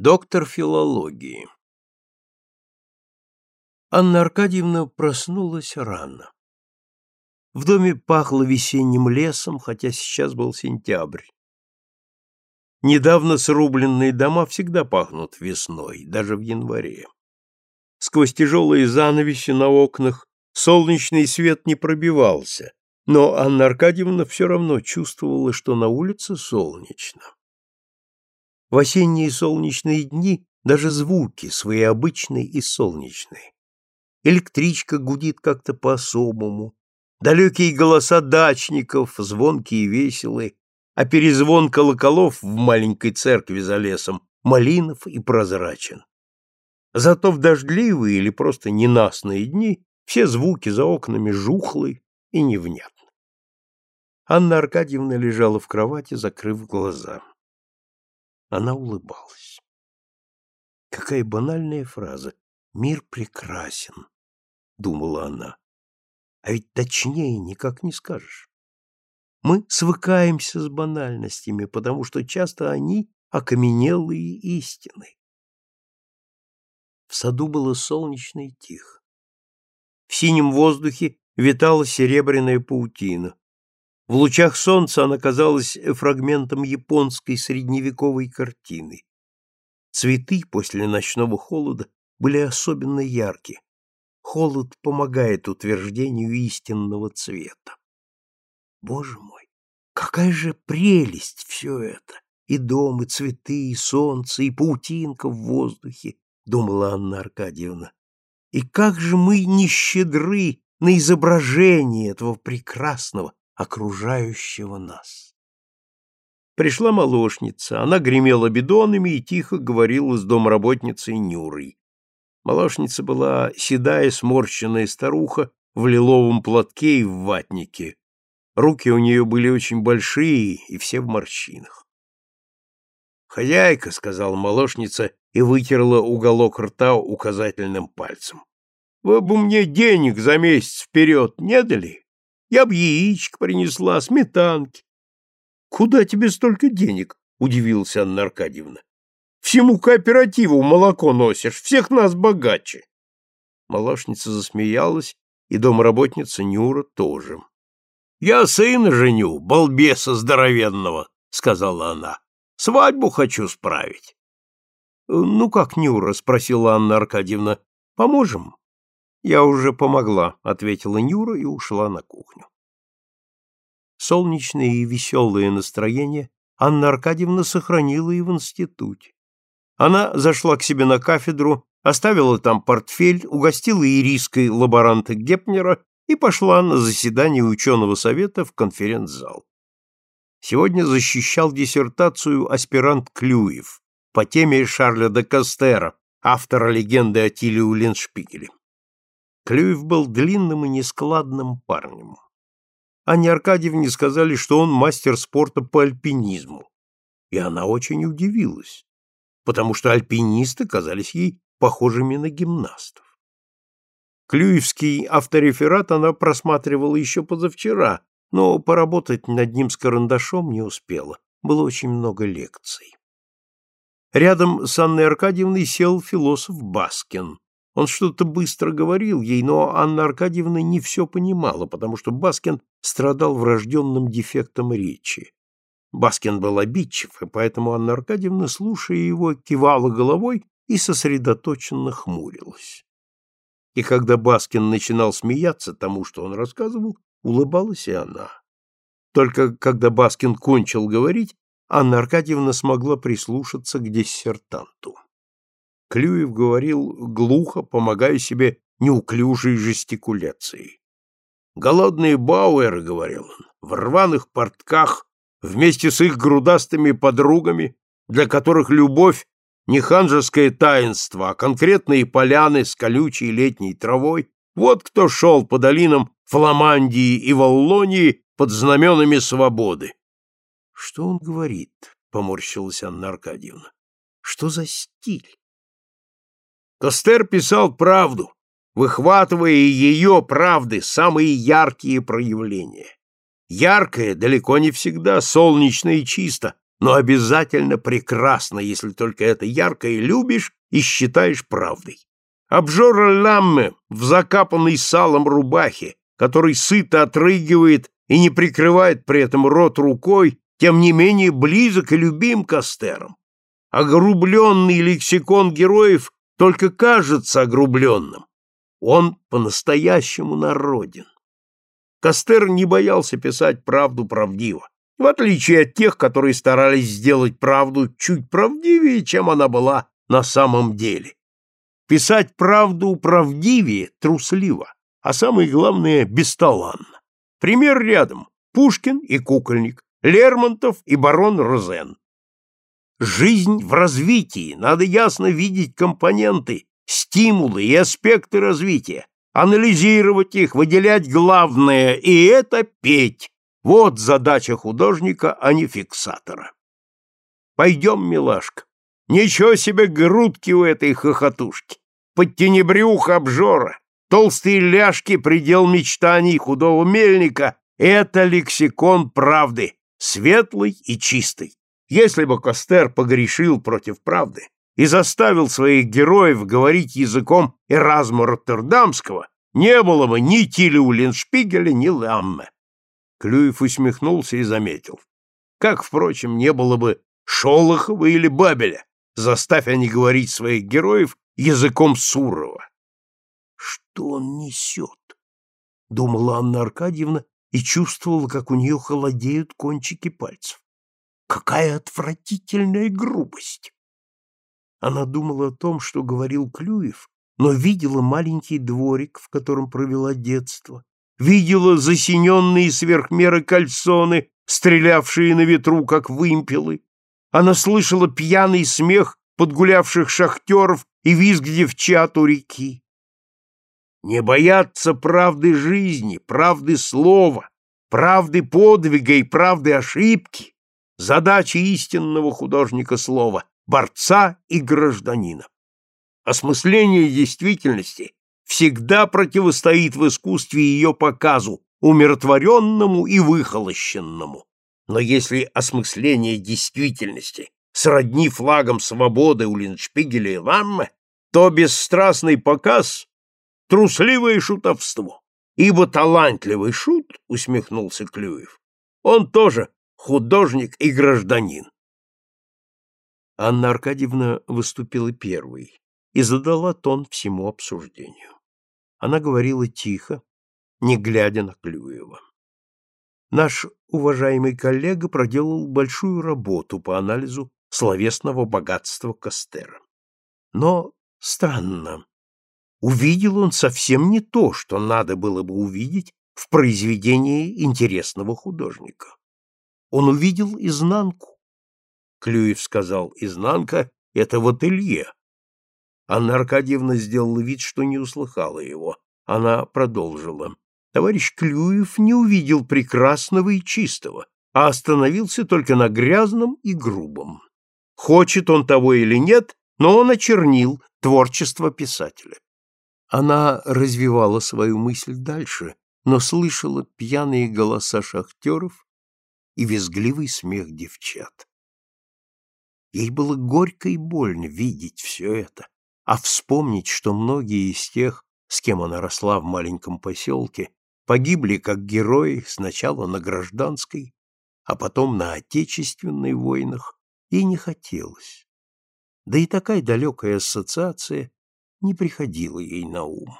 Доктор филологии Анна Аркадьевна проснулась рано. В доме пахло весенним лесом, хотя сейчас был сентябрь. Недавно срубленные дома всегда пахнут весной, даже в январе. Сквозь тяжелые занавеси на окнах солнечный свет не пробивался, но Анна Аркадьевна все равно чувствовала, что на улице солнечно. В осенние солнечные дни даже звуки свои обычные и солнечные. Электричка гудит как-то по-особому, далекие голоса дачников, звонкие и веселые, а перезвон колоколов в маленькой церкви за лесом малинов и прозрачен. Зато в дождливые или просто ненастные дни все звуки за окнами жухлы и невнятны. Анна Аркадьевна лежала в кровати, закрыв глаза. Она улыбалась. Какая банальная фраза. «Мир прекрасен», — думала она. А ведь точнее никак не скажешь. Мы свыкаемся с банальностями, потому что часто они окаменелые истины. В саду было солнечно и тихо. В синем воздухе витала серебряная паутина. В лучах солнца она казалась фрагментом японской средневековой картины. Цветы после ночного холода были особенно яркие. Холод помогает утверждению истинного цвета. Боже мой, какая же прелесть все это! И дом, и цветы, и солнце, и паутинка в воздухе, думала Анна Аркадьевна. И как же мы нещедры на изображение этого прекрасного, окружающего нас. Пришла молочница, она гремела бидонами и тихо говорила с домработницей Нюрой. Молочница была седая, сморщенная старуха в лиловом платке и в ватнике. Руки у нее были очень большие и все в морщинах. «Хозяйка», — сказала молочница и вытерла уголок рта указательным пальцем. «Вы бы мне денег за месяц вперед не дали?» Я б яичек принесла, сметанки. — Куда тебе столько денег? — удивилась Анна Аркадьевна. — Всему кооперативу молоко носишь, всех нас богаче. Молочница засмеялась, и домработница Нюра тоже. — Я сына женю, балбеса здоровенного, — сказала она. — Свадьбу хочу справить. — Ну как, Нюра? — спросила Анна Аркадьевна. — Поможем? Я уже помогла, ответила Нюра и ушла на кухню. Солнечное и веселое настроение Анна Аркадьевна сохранила и в институте. Она зашла к себе на кафедру, оставила там портфель, угостила ириской лаборанта Гепнера и пошла на заседание ученого совета в конференц-зал. Сегодня защищал диссертацию аспирант Клюев по теме Шарля де Кастера, автора легенды о Тиле Леншпигеле. Клюев был длинным и нескладным парнем. Анне Аркадьевне сказали, что он мастер спорта по альпинизму. И она очень удивилась, потому что альпинисты казались ей похожими на гимнастов. Клюевский автореферат она просматривала еще позавчера, но поработать над ним с карандашом не успела. Было очень много лекций. Рядом с Анной Аркадьевной сел философ Баскин. Он что-то быстро говорил ей, но Анна Аркадьевна не все понимала, потому что Баскин страдал врожденным дефектом речи. Баскин был обидчив, и поэтому Анна Аркадьевна, слушая его, кивала головой и сосредоточенно хмурилась. И когда Баскин начинал смеяться тому, что он рассказывал, улыбалась и она. Только когда Баскин кончил говорить, Анна Аркадьевна смогла прислушаться к диссертанту. Клюев говорил глухо, помогая себе неуклюжей жестикуляцией. «Голодные бауэры», — говорил он, — «в рваных портках, вместе с их грудастыми подругами, для которых любовь не ханжеское таинство, а конкретные поляны с колючей летней травой, вот кто шел по долинам Фламандии и Валлонии под знаменами свободы. — Что он говорит? — поморщилась Анна Аркадьевна. — Что за стиль? Костер писал правду, выхватывая ее правды самые яркие проявления. Яркое далеко не всегда солнечно и чисто, но обязательно прекрасно, если только это ярко и любишь и считаешь правдой. Обжора Ламме в закапанной салом рубахе, который сыто отрыгивает и не прикрывает при этом рот рукой, тем не менее близок и любим Кастером. Огрубленный лексикон героев только кажется огрубленным. Он по-настоящему народен. Кастер не боялся писать правду правдиво, в отличие от тех, которые старались сделать правду чуть правдивее, чем она была на самом деле. Писать правду правдивее трусливо, а самое главное бесталанно. Пример рядом. Пушкин и Кукольник, Лермонтов и барон Розен. Жизнь в развитии, надо ясно видеть компоненты, стимулы и аспекты развития, анализировать их, выделять главное, и это петь. Вот задача художника, а не фиксатора. Пойдем, милашка. Ничего себе грудки у этой хохотушки. Подтяни брюхо обжора. Толстые ляжки — предел мечтаний худого мельника. Это лексикон правды, светлый и чистый. Если бы Костер погрешил против правды, и заставил своих героев говорить языком Эразма Роттердамского, не было бы ни Тиля Уллиншпигеля, ни Ламме. Клюев усмехнулся и заметил. Как, впрочем, не было бы Шолохова или Бабеля, заставь они говорить своих героев языком Сурова. Что он несет? Думала Анна Аркадьевна и чувствовала, как у нее холодеют кончики пальцев. Какая отвратительная грубость! Она думала о том, что говорил Клюев, но видела маленький дворик, в котором провела детство, видела засиненные сверх меры кальсоны, стрелявшие на ветру, как вымпелы. Она слышала пьяный смех подгулявших шахтеров и визг девчат у реки. Не бояться правды жизни, правды слова, правды подвига и правды ошибки — задача истинного художника слова, борца и гражданина. Осмысление действительности всегда противостоит в искусстве ее показу, умиротворенному и выхолощенному. Но если осмысление действительности сродни флагом свободы у Линшпигеля и Ламме, то бесстрастный показ — трусливое шутовство. Ибо талантливый шут, — усмехнулся Клюев, — он тоже художник и гражданин. Анна Аркадьевна выступила первой и задала тон всему обсуждению. Она говорила тихо, не глядя на Клюева. Наш уважаемый коллега проделал большую работу по анализу словесного богатства Кастера. Но странно, увидел он совсем не то, что надо было бы увидеть в произведении интересного художника. Он увидел изнанку, Клюев сказал, изнанка — это вот Илье. Анна Аркадьевна сделала вид, что не услыхала его. Она продолжила. Товарищ Клюев не увидел прекрасного и чистого, а остановился только на грязном и грубом. Хочет он того или нет, но он очернил творчество писателя. Она развивала свою мысль дальше, но слышала пьяные голоса шахтеров и визгливый смех девчат. Ей было горько и больно видеть все это, а вспомнить, что многие из тех, с кем она росла в маленьком поселке, погибли как герои сначала на гражданской, а потом на отечественной войнах, ей не хотелось. Да и такая далекая ассоциация не приходила ей на ум.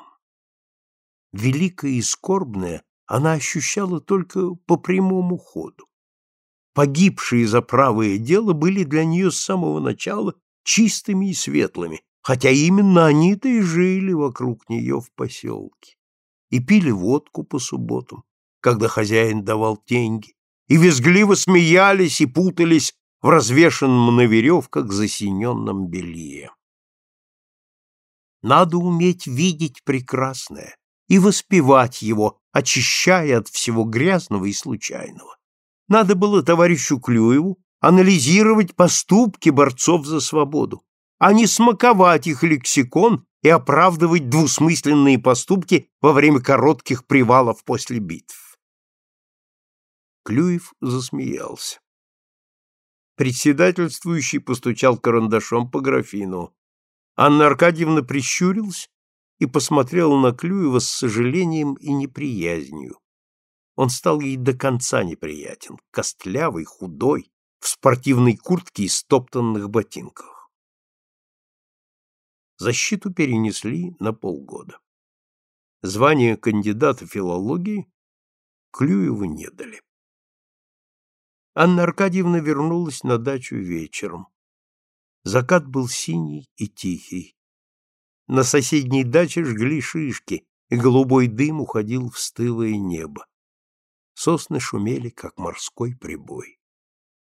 Великое и скорбное она ощущала только по прямому ходу погибшие за правое дело были для нее с самого начала чистыми и светлыми, хотя именно они-то и жили вокруг нее в поселке. И пили водку по субботам, когда хозяин давал деньги, и визгливо смеялись и путались в развешенном на веревках засиненном белье. Надо уметь видеть прекрасное и воспевать его, очищая от всего грязного и случайного. Надо было товарищу Клюеву анализировать поступки борцов за свободу, а не смаковать их лексикон и оправдывать двусмысленные поступки во время коротких привалов после битв. Клюев засмеялся. Председательствующий постучал карандашом по графину. Анна Аркадьевна прищурилась и посмотрела на Клюева с сожалением и неприязнью. Он стал ей до конца неприятен, костлявый, худой, в спортивной куртке и стоптанных ботинках. Защиту перенесли на полгода. Звание кандидата филологии Клюеву не дали. Анна Аркадьевна вернулась на дачу вечером. Закат был синий и тихий. На соседней даче жгли шишки, и голубой дым уходил в стылое небо. Сосны шумели, как морской прибой.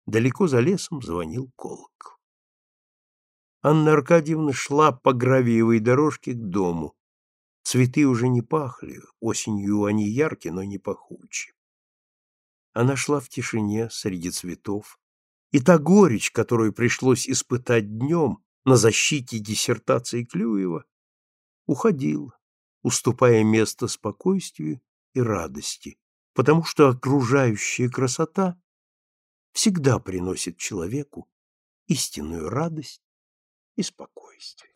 Далеко за лесом звонил колокол. Анна Аркадьевна шла по гравиевой дорожке к дому. Цветы уже не пахли, осенью они яркие, но не пахучи. Она шла в тишине среди цветов, и та горечь, которую пришлось испытать днем на защите диссертации Клюева, уходила, уступая место спокойствию и радости, потому что окружающая красота всегда приносит человеку истинную радость и спокойствие.